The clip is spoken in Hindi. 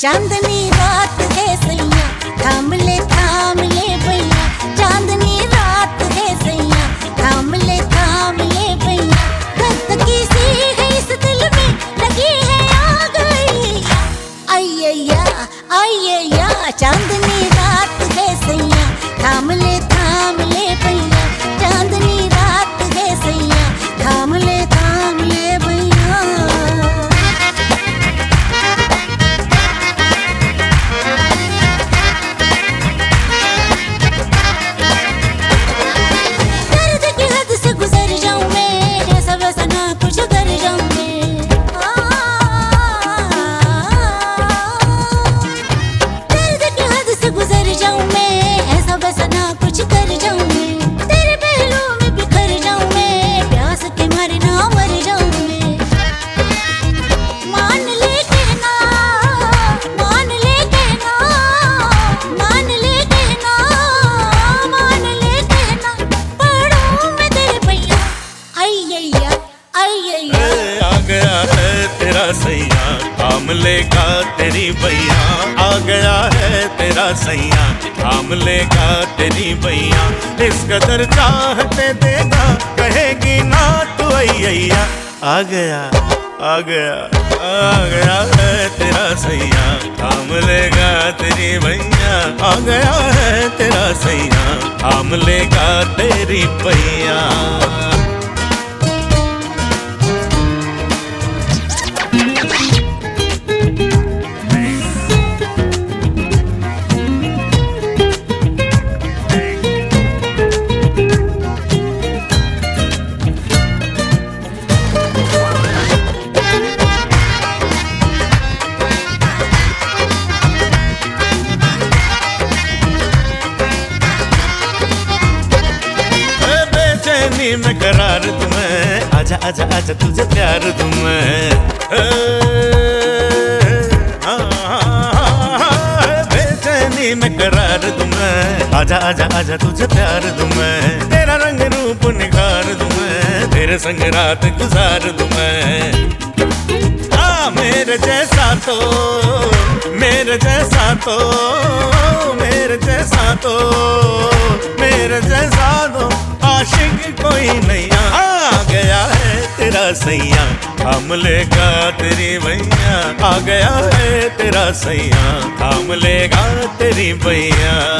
चांदनी तेरा सैया थाम लेगा तेरी भैया। आ गया है तेरा सैया थाम लेगा तेरी भैया। इस कदर चाहते देगा, कहेगी ना तू अय्या आ गया आ गया आ गया है तेरा सैया थाम लेगा तेरी भैया। आ गया है तेरा सैया थाम लेगा तेरी भैया। बेचैनी में करार तुम्हें आजा आजा आजा तुझे प्यार आ, आ, बेचैनी में करार तुम्हें आजा आजा आजा तुझे प्यार तुम्हें तेरा रंग रूप निखार तुम्हें तेरे संग रात गुजार तुम्हें आ मेरे जैसा तो मेरे जैसा तो मेरे जैसा तो मेरे जैसा तो। आशिक कोई नैया। आ गया है तेरा सैया। थाम लेगा तेरी भैया। आ गया है तेरा सैया। थाम लेगा तेरी भैया।